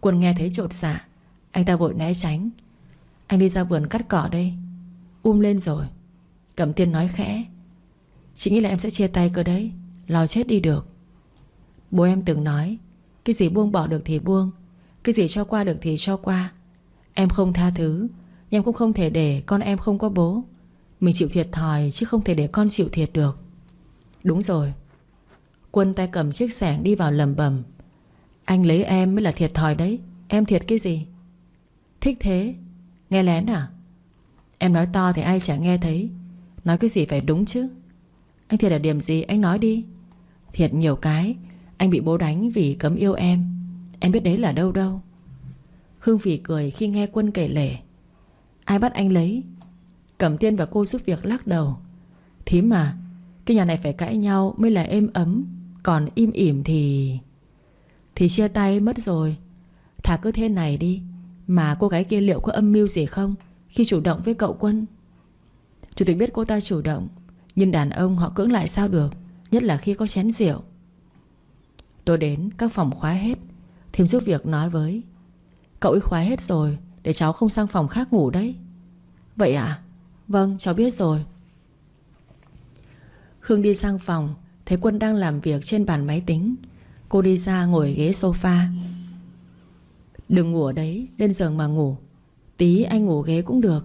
Quân nghe thấy trột dạ Anh ta vội né tránh. Anh đi ra vườn cắt cỏ đây. Um lên rồi. Cẩm tiên nói khẽ, Chị nghĩ là em sẽ chia tay cơ đấy, Lo chết đi được. Bố em từng nói, Cái gì buông bỏ được thì buông, Cái gì cho qua được thì cho qua. Em không tha thứ Nhưng em cũng không thể để con em không có bố. Mình chịu thiệt thòi chứ không thể để con chịu thiệt được. Đúng rồi. Quân tay cầm chiếc sẻng đi vào lầm bầm. Anh lấy em mới là thiệt thòi đấy. Em thiệt cái gì? Thích thế. Nghe lén à? Em nói to thì ai chả nghe thấy. Nói cái gì phải đúng chứ? Anh thiệt là điểm gì anh nói đi. Thiệt nhiều cái, Anh bị bố đánh vì cấm yêu em. Em biết đấy là đâu đâu. Hương Phỉ cười khi nghe Quân kể lể. Ai bắt anh lấy? Cẩm tiên và cô giúp việc lắc đầu. Thím mà, Cái nhà này phải cãi nhau mới là êm ấm. Còn im ỉm thì Thì chia tay mất rồi. Thả cứ thế này đi, Mà cô gái kia liệu có âm mưu gì không Khi chủ động với cậu Quân? Chủ tịch biết cô ta chủ động, Nhưng đàn ông họ cưỡng lại sao được, Nhất là khi có chén rượu. Tôi đến các phòng khóa hết, Thêm giúp việc nói với, Cậu ấy khóa hết rồi, Để cháu không sang phòng khác ngủ đấy. Vậy ạ à? Vâng cháu biết rồi. Hương đi sang phòng Thấy Quân đang làm việc trên bàn máy tính. Cô đi ra ngồi ghế sofa. Đừng ngủ ở đấy Lên giường mà ngủ. Tí anh ngủ ghế cũng được.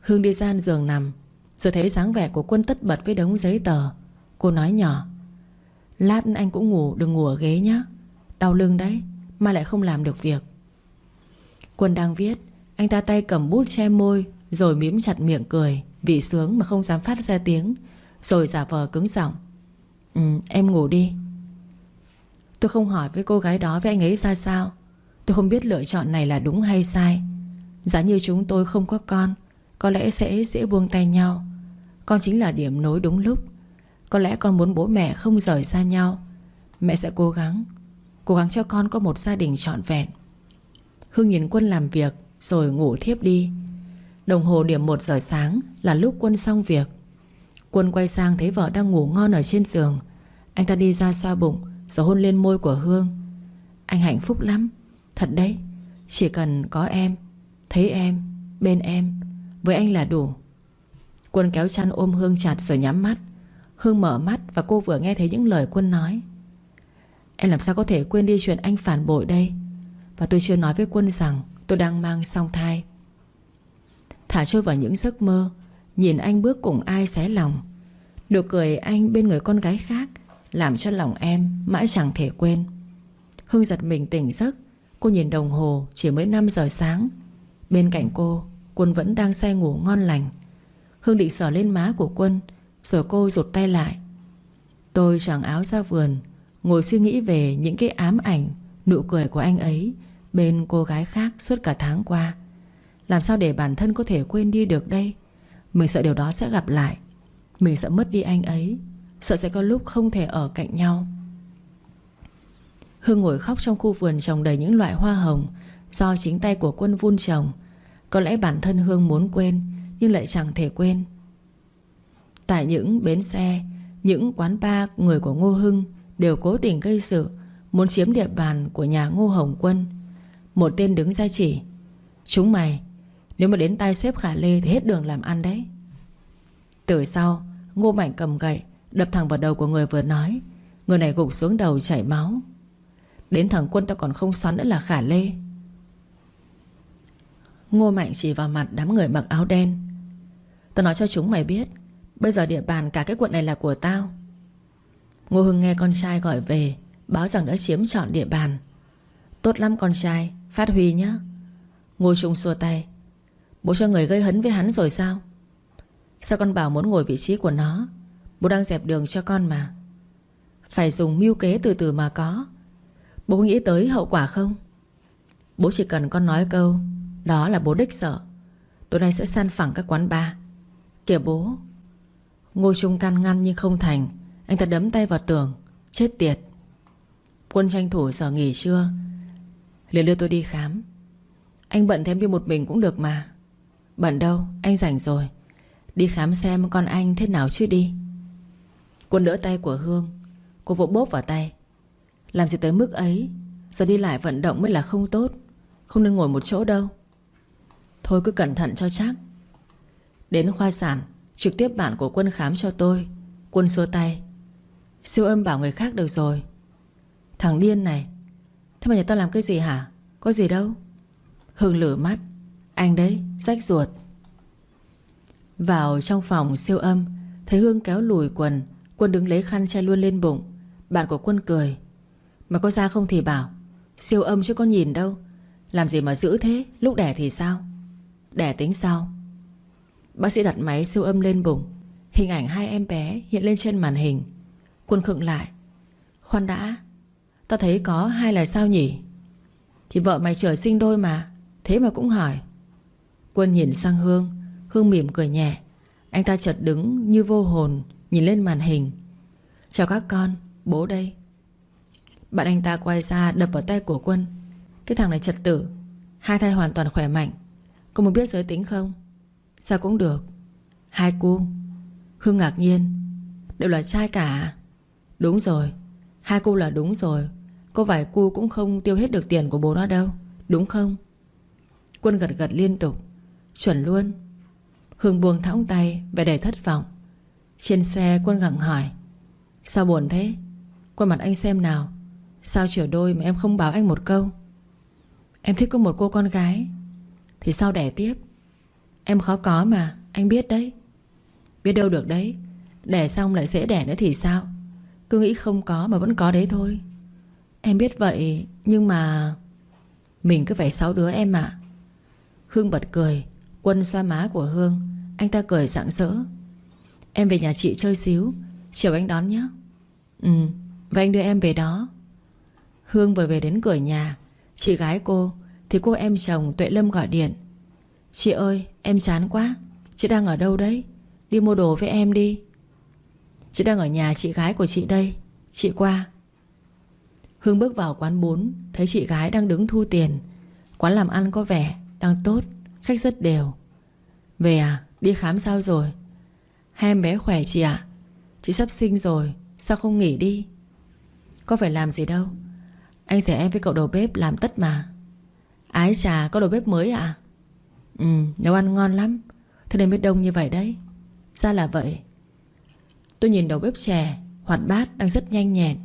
Hương đi ra giường nằm, Rồi thấy dáng vẻ của Quân tất bật với đống giấy tờ. Cô nói nhỏ, Lát anh cũng ngủ, đừng ngủ ở ghế nhé Đau lưng đấy, Mà lại không làm được việc. Quân đang viết, Anh ta tay cầm bút che môi, Rồi mím chặt miệng cười, Vì sướng mà không dám phát ra tiếng, Rồi giả vờ cứng giọng. Ừ em ngủ đi. Tôi không hỏi với cô gái đó với anh ấy ra sao. Tôi không biết lựa chọn này là đúng hay sai. Giá như chúng tôi không có con, Có lẽ sẽ dễ buông tay nhau. Con chính là điểm nối đúng lúc. Có lẽ con muốn bố mẹ không rời xa nhau. Mẹ sẽ cố gắng Cố gắng cho con có một gia đình trọn vẹn. Hương nhìn Quân làm việc, Rồi ngủ thiếp đi. Đồng hồ điểm 1 giờ sáng Là lúc Quân xong việc. Quân quay sang thấy vợ đang ngủ ngon ở trên giường. Anh ta đi ra xoa bụng, Rồi hôn lên môi của Hương. Anh hạnh phúc lắm. Thật đấy. Chỉ cần có em, Thấy em, Bên em, Với anh là đủ. Quân kéo chăn ôm Hương chặt rồi nhắm mắt. Hương mở mắt và cô vừa nghe thấy những lời Quân nói. Em làm sao có thể quên đi chuyện anh phản bội đây? Và tôi chưa nói với Quân rằng Tôi đang mang song thai. Thả trôi vào những giấc mơ Nhìn anh bước cùng ai xé lòng. Nụ cười anh bên người con gái khác, Làm cho lòng em mãi chẳng thể quên. Hương giật mình tỉnh giấc. Cô nhìn đồng hồ, chỉ mới 5 giờ sáng. Bên cạnh cô, Quân vẫn đang say ngủ ngon lành. Hương định sờ lên má của Quân, Rồi cô rụt tay lại. Tôi chẳng áo ra vườn, Ngồi suy nghĩ về những cái ám ảnh, Nụ cười của anh ấy Bên cô gái khác suốt cả tháng qua. Làm sao để bản thân có thể quên đi được đây? Mình sợ điều đó sẽ gặp lại. Mình sợ mất đi anh ấy. Sợ sẽ có lúc không thể ở cạnh nhau. Hương ngồi khóc trong khu vườn trồng đầy những loại hoa hồng Do chính tay của quân vun trồng. Có lẽ bản thân Hương muốn quên, Nhưng lại chẳng thể quên. Tại những bến xe, Những quán bar, người của Ngô Hưng Đều cố tình gây sự, Muốn chiếm địa bàn của nhà Ngô Hồng Quân. Một tên đứng ra chỉ, Chúng mày nếu mà đến tay xếp khả lê thì hết đường làm ăn đấy. Từ sau, Ngô Mạnh cầm gậy, Đập thẳng vào đầu của người vừa nói. Người này gục xuống đầu chảy máu. Đến thằng quân tao còn không xoắn nữa là khả lê. Ngô Mạnh chỉ vào mặt đám người mặc áo đen. Tao nói cho chúng mày biết, Bây giờ địa bàn cả cái quận này là của tao. Ngô Hưng nghe con trai gọi về, Báo rằng đã chiếm trọn địa bàn. Tốt lắm con trai, Phát huy nhá. Ngô Trung xua tay. Bố cho người gây hấn với hắn rồi sao? Sao con bảo muốn ngồi vị trí của nó? Bố đang dẹp đường cho con mà. Phải dùng mưu kế từ từ mà có. Bố nghĩ tới hậu quả không? Bố chỉ cần con nói câu, Đó là bố đích sợ. Tối nay sẽ san phẳng các quán bar. Kìa bố Ngô Trung can ngăn nhưng không thành, Anh ta đấm tay vào tường, Chết tiệt. Quân tranh thủ giờ nghỉ trưa, liền đưa tôi đi khám. Anh bận thêm đi một mình cũng được mà. Bận đâu? Anh rảnh rồi. Đi khám xem con anh thế nào chứ đi. Quân đỡ tay của Hương. Cô vỗ bóp vào tay. Làm gì tới mức ấy? Giờ đi lại vận động mới là không tốt. Không nên ngồi một chỗ đâu. Thôi cứ cẩn thận cho chắc. Đến khoa sản, Trực tiếp bạn của Quân khám cho tôi. Quân xua tay. Siêu âm bảo người khác được rồi. Thằng điên này. Thế mà nhà tao làm cái gì hả? Có gì đâu. Hương lửa mắt. Anh đấy, rách ruột. Vào trong phòng siêu âm, Thấy Hương kéo lùi quần, Quân đứng lấy khăn che luôn lên bụng. Bạn của Quân cười. Mà có ra không thì bảo, Siêu âm chứ có nhìn đâu. Làm gì mà giữ thế? Lúc đẻ thì sao? Đẻ tính sao? Bác sĩ đặt máy siêu âm lên bụng. Hình ảnh hai em bé hiện lên trên màn hình. Quân khựng lại. Khoan đã ta thấy có hai là sao nhỉ? Thì vợ mày trời sinh đôi mà. Thế mà cũng hỏi. Quân nhìn sang Hương. Hương mỉm cười nhẹ. Anh ta chợt đứng như vô hồn Nhìn lên màn hình. Chào các con, bố đây. Bạn anh ta quay ra đập vào tay của Quân. Cái thằng này trật tử Hai thai hoàn toàn khỏe mạnh. Có muốn biết giới tính không? Sao cũng được. Hai cu. Hương ngạc nhiên. Đều là trai cả à? Đúng rồi. Hai cu là đúng rồi. Có vài cu cũng không tiêu hết được tiền của bố nó đâu. Đúng không? Quân gật gật liên tục. Chuẩn luôn. Hương buông thõng tay Vẻ đầy thất vọng. Trên xe, quân gặng hỏi, Sao buồn thế? Qua mặt anh xem nào. Sao chiều đôi mà em không báo anh một câu? Em thích có một cô con gái. Thì sao đẻ tiếp? Em khó có mà, Anh biết đấy. Biết đâu được đấy. Đẻ xong lại dễ đẻ nữa thì sao? Cứ nghĩ không có mà vẫn có đấy thôi. Em biết vậy, Nhưng mà Mình cứ phải sáu đứa em ạ. Hương bật cười Quân xoa má của Hương. Anh ta cười rạng rỡ. Em về nhà chị chơi xíu. Chiều anh đón nhé. Ừ Và anh đưa em về đó. Hương vừa về đến cửa nhà. Chị gái cô, Thì cô em chồng Tuệ Lâm gọi điện. Chị ơi, em chán quá. Chị đang ở đâu đấy? Đi mua đồ với em đi. Chị đang ở nhà chị gái của chị đây. Chị qua. Hương bước vào quán bún, Thấy chị gái đang đứng thu tiền. Quán làm ăn có vẻ đang tốt. Khách rất đều. Về à đi khám sao rồi? Hai em bé khỏe chị ạ. Chị sắp sinh rồi, Sao không nghỉ đi? Có phải làm gì đâu. Anh sẽ em với cậu đầu bếp làm tất mà. Ái trà có đầu bếp mới à Ừ nấu ăn ngon lắm. Thế nên mới đông như vậy đấy. Ra là vậy. Tôi nhìn đầu bếp trẻ Hoạt bát đang rất nhanh nhẹn.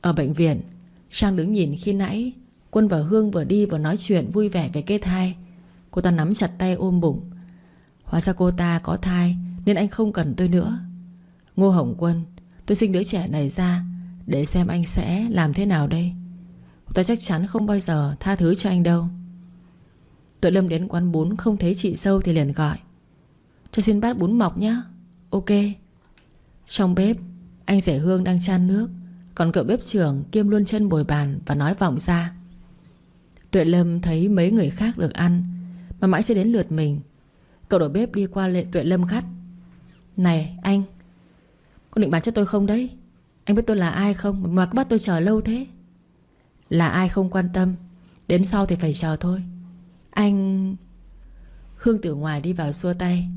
Ở bệnh viện, Trang đứng nhìn khi nãy, Quân và Hương vừa đi vừa nói chuyện vui vẻ về kê thai. Cô ta nắm chặt tay ôm bụng. Hóa ra cô ta có thai, Nên anh không cần tôi nữa. Ngô Hồng Quân, Tôi sinh đứa trẻ này ra, Để xem anh sẽ làm thế nào đây. Cô ta chắc chắn không bao giờ tha thứ cho anh đâu. Tuệ Lâm đến quán bún không thấy chị sâu thì liền gọi. Cho xin bát bún mọc nhá. Ok. Trong bếp, Anh rể Hương đang chan nước, Còn cậu bếp trưởng kiêm luôn chân bồi bàn Và nói vọng ra. Tuệ Lâm thấy mấy người khác được ăn mà mãi chưa đến lượt mình, Cậu đầu bếp đi qua lệ Tuệ Lâm khắt Này, anh, Có định bán cho tôi không đấy? Anh biết tôi là ai không? Mà cứ bắt tôi chờ lâu thế? Là ai không quan tâm, Đến sau thì phải chờ thôi. Anh... Hương từ ngoài đi vào xua tay.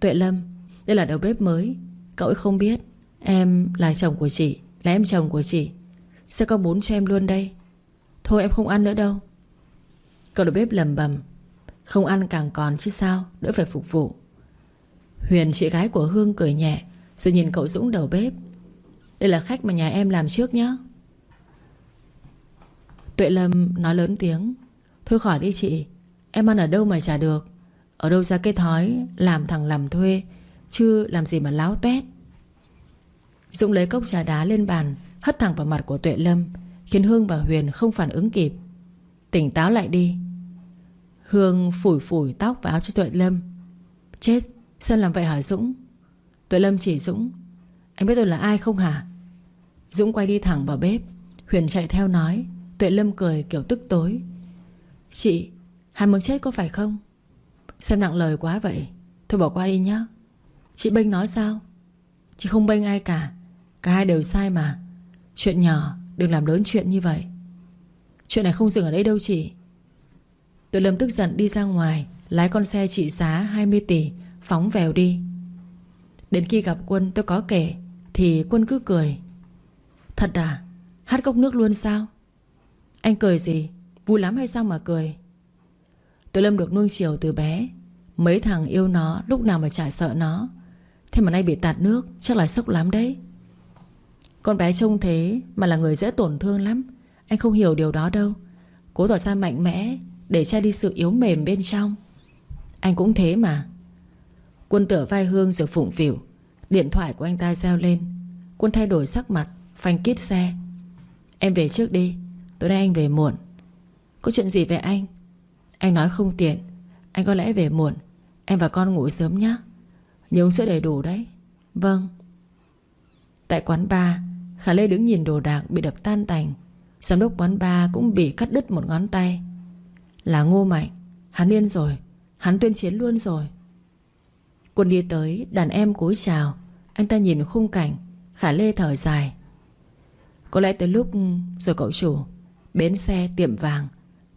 Tuệ Lâm, Đây là đầu bếp mới. Cậu ấy không biết Em là chồng của chị, Là em chồng của chị. Sẽ có bún cho em luôn đây. Thôi em không ăn nữa đâu. Cậu đầu bếp lầm bầm. Không ăn càng còn chứ sao, Đỡ phải phục vụ. Huyền chị gái của Hương cười nhẹ, Rồi nhìn cậu Dũng đầu bếp. Đây là khách mà nhà em làm trước nhé Tuệ Lâm nói lớn tiếng. Thôi khỏi đi chị, Em ăn ở đâu mà trả được. Ở đâu ra cái thói Làm thằng làm thuê, Chứ làm gì mà láo tuét. Dũng lấy cốc trà đá lên bàn, Hất thẳng vào mặt của Tuệ Lâm, Khiến Hương và Huyền không phản ứng kịp. Tỉnh táo lại đi Hương phủi phủi tóc và áo cho Tuệ Lâm. Chết, Sao làm vậy hả Dũng? Tuệ Lâm chỉ Dũng. Anh biết tôi là ai không hả? Dũng quay đi thẳng vào bếp. Huyền chạy theo nói. Tuệ Lâm cười kiểu tức tối. Chị Hắn muốn chết có phải không? Xem nặng lời quá vậy. Thôi bỏ qua đi nhá. Chị bênh nói sao? Chị không bênh ai cả. Cả hai đều sai mà. Chuyện nhỏ đừng làm lớn chuyện như vậy. Chuyện này không dừng ở đây đâu chị tôi Lâm tức giận đi ra ngoài, Lái con xe trị giá 20 tỷ, Phóng vèo đi. Đến khi gặp Quân, tôi có kể, Thì Quân cứ cười. Thật à? Hát cốc nước luôn sao? Anh cười gì? Vui lắm hay sao mà cười? Tôi Lâm được nuông chiều từ bé. Mấy thằng yêu nó lúc nào mà chả sợ nó. Thế mà nay bị tạt nước, Chắc là sốc lắm đấy. Con bé trông thế mà là người dễ tổn thương lắm. Anh không hiểu điều đó đâu. Cố tỏ ra mạnh mẽ để che đi sự yếu mềm bên trong. Anh cũng thế mà. Quân tựa vai Hương rồi phụng phỉu. Điện thoại của anh ta reo lên. Quân thay đổi sắc mặt, Phanh kít xe. Em về trước đi, Tối nay anh về muộn. Có chuyện gì về anh? Anh nói không tiện, Anh có lẽ về muộn. Em và con ngủ sớm nhé Nhớ uống sữa đầy đủ đấy. Vâng. Tại quán bar, Khả Lê đứng nhìn đồ đạc bị đập tan tành. Giám đốc quán bar cũng bị cắt đứt một ngón tay. Là ngô mạnh. Hắn điên rồi, Hắn tuyên chiến luôn rồi. Quân đi tới, đàn em cúi chào. Anh ta nhìn khung cảnh, Khả Lê thở dài. Có lẽ tới lúc, rồi cậu chủ, Bến xe tiệm vàng,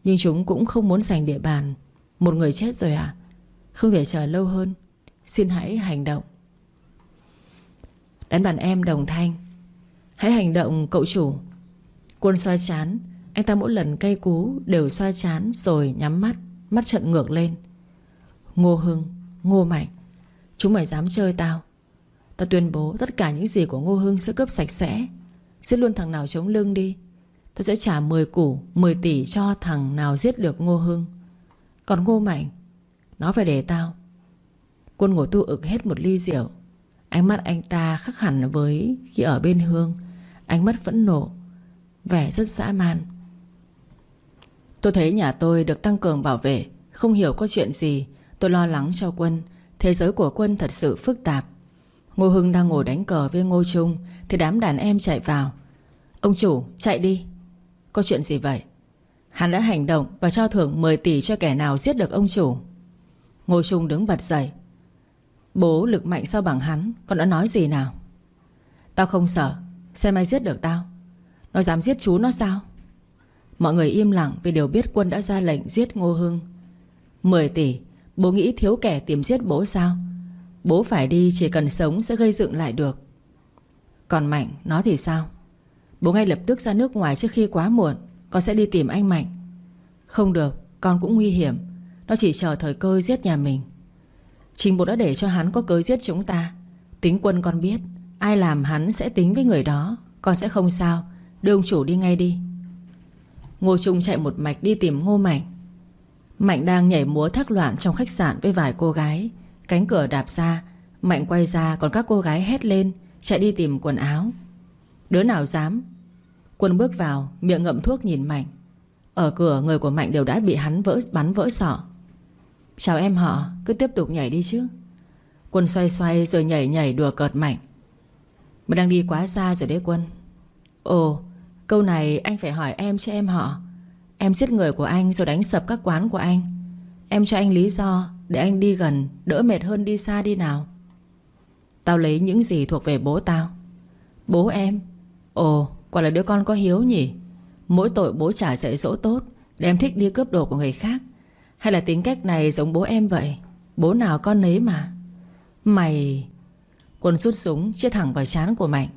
Nhưng chúng cũng không muốn giành địa bàn. Một người chết rồi à Không thể chờ lâu hơn. Xin hãy hành động. Đánh bàn em đồng thanh. Hãy hành động, cậu chủ. Quân xoa chán. Anh ta mỗi lần cây cú đều xoa chán Rồi nhắm mắt Mắt trận ngược lên. Ngô Hưng, Ngô Mạnh Chúng mày dám chơi tao. Tao tuyên bố tất cả những gì của Ngô Hưng sẽ cướp sạch sẽ. Giết luôn thằng nào chống lưng đi. Tao sẽ trả 10 củ 10 tỷ cho thằng nào giết được Ngô Hưng. Còn Ngô Mạnh Nó phải để tao. Quân ngồi tu ực hết một ly rượu. Ánh mắt anh ta khác hẳn với khi ở bên Hương. Ánh mắt vẫn nổ Vẻ rất dã man. Tôi thấy nhà tôi được tăng cường bảo vệ, Không hiểu có chuyện gì. Tôi lo lắng cho quân. Thế giới của quân thật sự phức tạp. Ngô Hưng đang ngồi đánh cờ với Ngô Trung, Thì đám đàn em chạy vào. Ông chủ, chạy đi. Có chuyện gì vậy? Hắn đã hành động và trao thưởng 10 tỷ cho kẻ nào giết được ông chủ. Ngô Trung đứng bật dậy. Bố lực mạnh sao bằng hắn, Con đã nói gì nào? Tao không sợ. Xem ai giết được tao. Nó dám giết chú nó sao? Mọi người im lặng vì đều biết quân đã ra lệnh giết Ngô Hưng. 10 tỷ, Bố nghĩ thiếu kẻ tìm giết bố sao? Bố phải đi, chỉ cần sống sẽ gây dựng lại được. Còn Mạnh Nó thì sao? Bố ngay lập tức ra nước ngoài trước khi quá muộn, Con sẽ đi tìm anh Mạnh. Không được, Con cũng nguy hiểm. Nó chỉ chờ thời cơ giết nhà mình. Chính bố đã để cho hắn có cớ giết chúng ta. Tính quân con biết, Ai làm hắn sẽ tính với người đó, Con sẽ không sao. Đưa ông chủ đi ngay đi. Ngô Trung chạy một mạch đi tìm Ngô Mạnh. Mạnh đang nhảy múa thác loạn trong khách sạn với vài cô gái. Cánh cửa đạp ra, Mạnh quay ra còn các cô gái hét lên, Chạy đi tìm quần áo. Đứa nào dám? Quân bước vào, miệng ngậm thuốc nhìn Mạnh. Ở cửa, người của Mạnh đều đã bị hắn vỡ, bắn vỡ sọ. Chào em họ, Cứ tiếp tục nhảy đi chứ. Quân xoay xoay rồi nhảy nhảy đùa cợt Mạnh. Mà đang đi quá xa rồi đấy Quân. Ồ Câu này anh phải hỏi em cho em họ. Em giết người của anh rồi đánh sập các quán của anh. Em cho anh lý do Để anh đi gần, Đỡ mệt hơn đi xa đi nào. Tao lấy những gì thuộc về bố tao. Bố em? Ồ, quả là đứa con có hiếu nhỉ. Mỗi tội bố trả dạy dỗ tốt, Để em thích đi cướp đồ của người khác. Hay là tính cách này giống bố em vậy? Bố nào con nấy mà. Mày! Quân rút súng chia thẳng vào chán của Mạnh.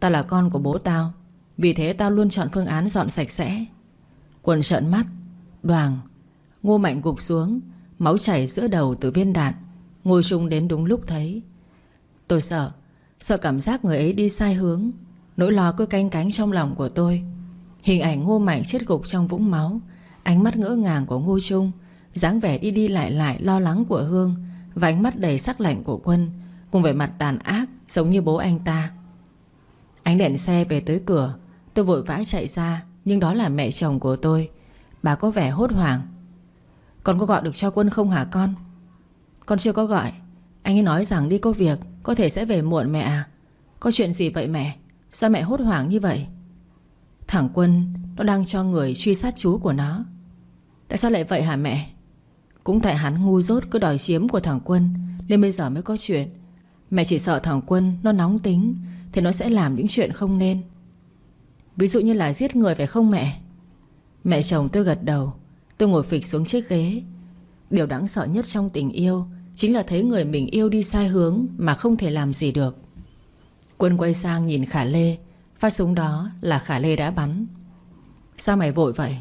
Tao là con của bố tao. Vì thế tao luôn chọn phương án dọn sạch sẽ. Quần trợn mắt Đoàn Ngô Mạnh gục xuống, Máu chảy giữa đầu từ viên đạn, Ngồi chung đến đúng lúc thấy. Tôi sợ Sợ cảm giác người ấy đi sai hướng, Nỗi lo cứ canh cánh trong lòng của tôi. Hình ảnh Ngô Mạnh chết gục trong vũng máu, Ánh mắt ngỡ ngàng của Ngô Trung dáng vẻ đi đi lại lại lo lắng của Hương Và ánh mắt đầy sắc lạnh của Quân Cùng vẻ mặt tàn ác Giống như bố anh ta. Ánh đèn xe về tới cửa Tôi vội vã chạy ra, Nhưng đó là mẹ chồng của tôi. Bà có vẻ hốt hoảng. Con có gọi được cho Quân không hả con? Con chưa có gọi. Anh ấy nói rằng đi có việc, Có thể sẽ về muộn mẹ à. Có chuyện gì vậy mẹ? Sao mẹ hốt hoảng như vậy? Thằng Quân, Nó đang cho người truy sát chú của nó. Tại sao lại vậy hả mẹ? Cũng tại hắn ngu dốt cứ đòi chiếm của thằng Quân, Nên bây giờ mới có chuyện. Mẹ chỉ sợ thằng Quân nó nóng tính, Thì nó sẽ làm những chuyện không nên. Ví dụ như là giết người phải không mẹ? Mẹ chồng tôi gật đầu Tôi ngồi phịch xuống chiếc ghế. Điều đáng sợ nhất trong tình yêu Chính là thấy người mình yêu đi sai hướng Mà không thể làm gì được. Quân quay sang nhìn Khả Lê Phát súng đó là Khả Lê đã bắn. Sao mày vội vậy?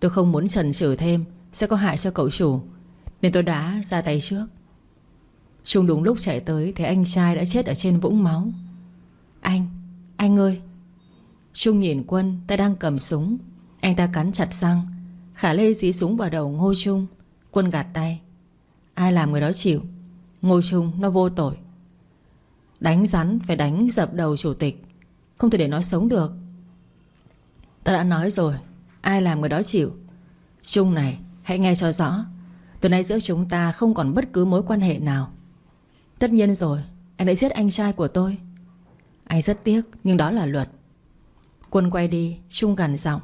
Tôi không muốn trần trừ thêm Sẽ có hại cho cậu chủ Nên tôi đã ra tay trước. Trung đúng lúc chạy tới Thấy anh trai đã chết ở trên vũng máu. Anh, anh ơi! Trung nhìn quân tay đang cầm súng. Anh ta cắn chặt răng. Khả Lê dí súng vào đầu Ngô Trung. Quân gạt tay. Ai làm người đó chịu? Ngô Trung, nó vô tội. Đánh rắn phải đánh dập đầu chủ tịch. Không thể để nó sống được. Ta đã nói rồi, Ai làm người đó chịu? Trung này, hãy nghe cho rõ. Từ nay giữa chúng ta không còn bất cứ mối quan hệ nào. Tất nhiên rồi, Anh đã giết anh trai của tôi. Anh rất tiếc, nhưng đó là luật. Quân quay đi, Trung gần giọng.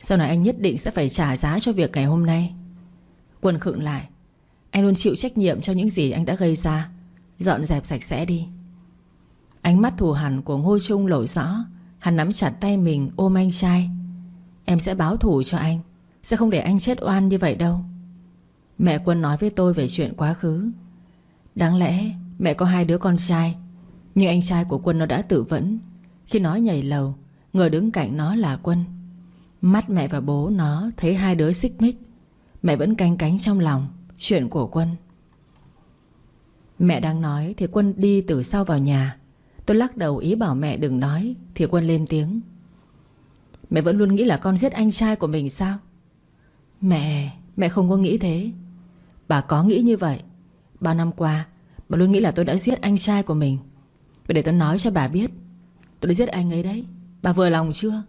Sau này anh nhất định sẽ phải trả giá cho việc ngày hôm nay. Quân khựng lại. Anh luôn chịu trách nhiệm cho những gì anh đã gây ra. Dọn dẹp sạch sẽ đi. Ánh mắt thù hằn của Ngô Trung lộ rõ. Hắn nắm chặt tay mình, ôm anh trai. Em sẽ báo thù cho anh. Sẽ không để anh chết oan như vậy đâu. Mẹ Quân nói với tôi về chuyện quá khứ. Đáng lẽ mẹ có hai đứa con trai, Nhưng anh trai của Quân nó đã tự vẫn. Khi nó nhảy lầu Người đứng cạnh nó là Quân. Mắt mẹ và bố nó thấy hai đứa xích mích. Mẹ vẫn canh cánh trong lòng, Chuyện của Quân. Mẹ đang nói Thì Quân đi từ sau vào nhà. Tôi lắc đầu ý bảo mẹ đừng nói, Thì Quân lên tiếng. Mẹ vẫn luôn nghĩ là con giết anh trai của mình sao? Mẹ Mẹ không có nghĩ thế. Bà có nghĩ như vậy. Bao năm qua, Bà luôn nghĩ là tôi đã giết anh trai của mình. Và để tôi nói cho bà biết, Tôi đã giết anh ấy đấy. Bà vừa lòng chưa?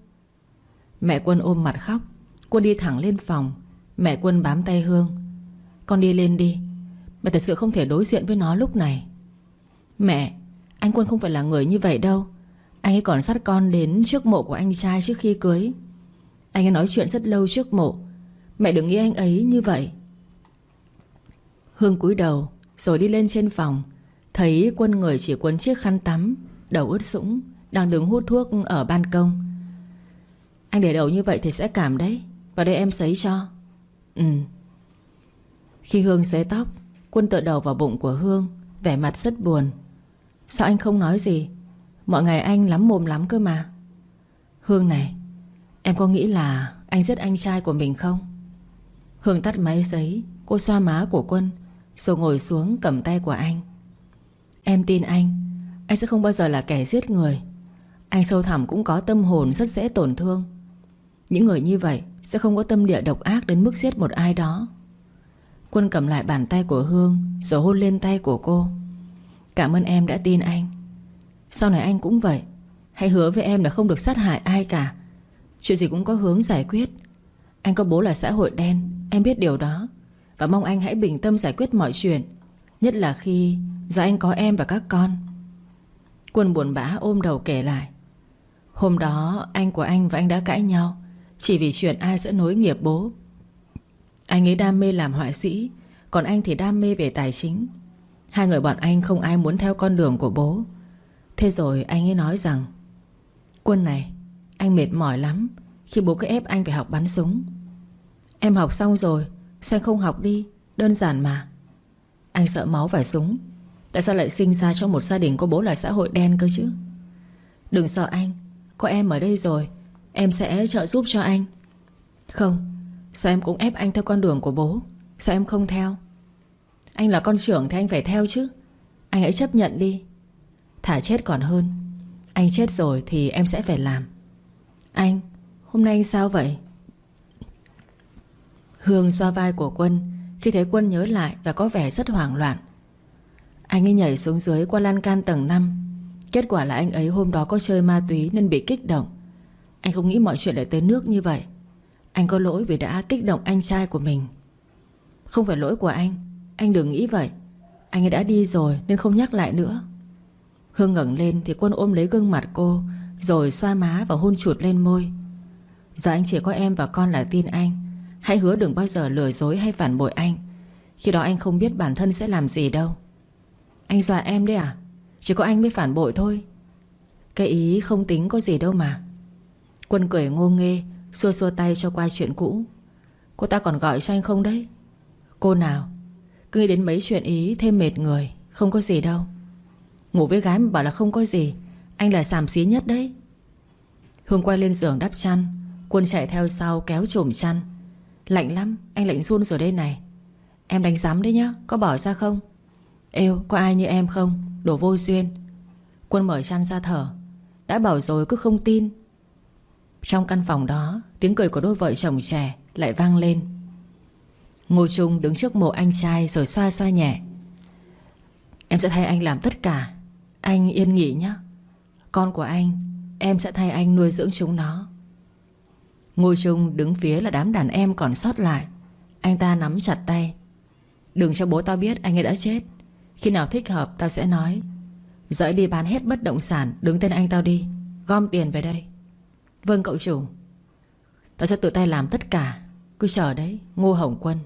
Mẹ Quân ôm mặt khóc. Quân đi thẳng lên phòng. Mẹ Quân bám tay Hương. Con đi lên đi. Mẹ thật sự không thể đối diện với nó lúc này. Mẹ, Anh Quân không phải là người như vậy đâu. Anh ấy còn sát con đến trước mộ của anh trai trước khi cưới. Anh ấy nói chuyện rất lâu trước mộ. Mẹ đừng nghĩ anh ấy như vậy. Hương cúi đầu, Rồi đi lên trên phòng. Thấy quân người chỉ quấn chiếc khăn tắm, Đầu ướt sũng. Đang đứng hút thuốc ở ban công. Anh để đầu như vậy thì sẽ cảm đấy. Vào đây em sấy cho. Ừ. Khi Hương sấy tóc, Quân tựa đầu vào bụng của Hương, Vẻ mặt rất buồn. Sao anh không nói gì? Mọi ngày anh lắm mồm lắm cơ mà. Hương này, Em có nghĩ là anh giết anh trai của mình không? Hương tắt máy giấy Cô xoa má của Quân, Rồi ngồi xuống cầm tay của anh. Em tin anh Anh sẽ không bao giờ là kẻ giết người. Anh sâu thẳm cũng có tâm hồn rất dễ tổn thương. Những người như vậy Sẽ không có tâm địa độc ác đến mức giết một ai đó. Quân cầm lại bàn tay của Hương, Rồi hôn lên tay của cô. Cảm ơn em đã tin anh. Sau này anh cũng vậy. Hãy hứa với em là không được sát hại ai cả. Chuyện gì cũng có hướng giải quyết. Anh có bố là xã hội đen, Em biết điều đó. Và mong anh hãy bình tâm giải quyết mọi chuyện, Nhất là khi Giờ anh có em và các con. Quân buồn bã ôm đầu kể lại. Hôm đó, anh của anh và anh đã cãi nhau. Chỉ vì chuyện ai sẽ nối nghiệp bố. Anh ấy đam mê làm họa sĩ, Còn anh thì đam mê về tài chính. Hai người bọn anh không ai muốn theo con đường của bố. Thế rồi anh ấy nói rằng, Quân này, Anh mệt mỏi lắm. Khi bố cứ ép anh phải học bắn súng. Em học xong rồi Sao không học đi, Đơn giản mà. Anh sợ máu và súng. Tại sao lại sinh ra trong một gia đình có bố là xã hội đen cơ chứ? Đừng sợ anh. Có em ở đây rồi, Em sẽ trợ giúp cho anh. Không, Sao em cũng ép anh theo con đường của bố? Sao em không theo? Anh là con trưởng thì anh phải theo chứ. Anh hãy chấp nhận đi. Thả chết còn hơn. Anh chết rồi thì em sẽ phải làm. Anh, Hôm nay anh sao vậy? Hương xoa vai của Quân, Khi thấy Quân nhớ lại và có vẻ rất hoảng loạn. Anh ấy nhảy xuống dưới qua lan can tầng 5 Kết quả là anh ấy hôm đó có chơi ma túy Nên bị kích động. Anh không nghĩ mọi chuyện lại tới nước như vậy. Anh có lỗi vì đã kích động anh trai của mình. Không phải lỗi của anh. Anh đừng nghĩ vậy. Anh ấy đã đi rồi nên không nhắc lại nữa. Hương ngẩng lên thì quân ôm lấy gương mặt cô, Rồi xoa má và hôn chuột lên môi. Giờ anh chỉ có em và con là tin anh. Hãy hứa đừng bao giờ lừa dối hay phản bội anh. Khi đó anh không biết bản thân sẽ làm gì đâu. Anh dọa em đấy à? Chỉ có anh mới phản bội thôi. Cái ý không tính có gì đâu mà. Quân cười ngô nghê, Xua xua tay cho qua chuyện cũ. Cô ta còn gọi cho anh không đấy? Cô nào? Cứ nghĩ đến mấy chuyện ý thêm mệt người, Không có gì đâu. Ngủ với gái mà bảo là không có gì, Anh là xàm xí nhất đấy. Hương quay lên giường đắp chăn, Quân chạy theo sau kéo trùm chăn. Lạnh lắm, Anh lạnh run rồi đây này. Em đánh giám đấy nhá, Có bỏ ra không? Êu, có ai như em không? Đồ vô duyên. Quân mở chăn ra thở. Đã bảo rồi cứ không tin. Trong căn phòng đó, Tiếng cười của đôi vợ chồng trẻ Lại vang lên. Ngô Trung đứng trước mộ anh trai Rồi xoa xoa nhẹ. Em sẽ thay anh làm tất cả. Anh yên nghỉ nhé. Con của anh, Em sẽ thay anh nuôi dưỡng chúng nó. Ngô Trung đứng phía là đám đàn em còn sót lại. Anh ta nắm chặt tay. Đừng cho bố tao biết anh ấy đã chết. Khi nào thích hợp, tao sẽ nói. Dỡi đi bán hết bất động sản, Đứng tên anh tao đi. Gom tiền về đây. Vâng cậu chủ. Tao sẽ tự tay làm tất cả. Cứ chờ đấy, Ngô Hồng Quân.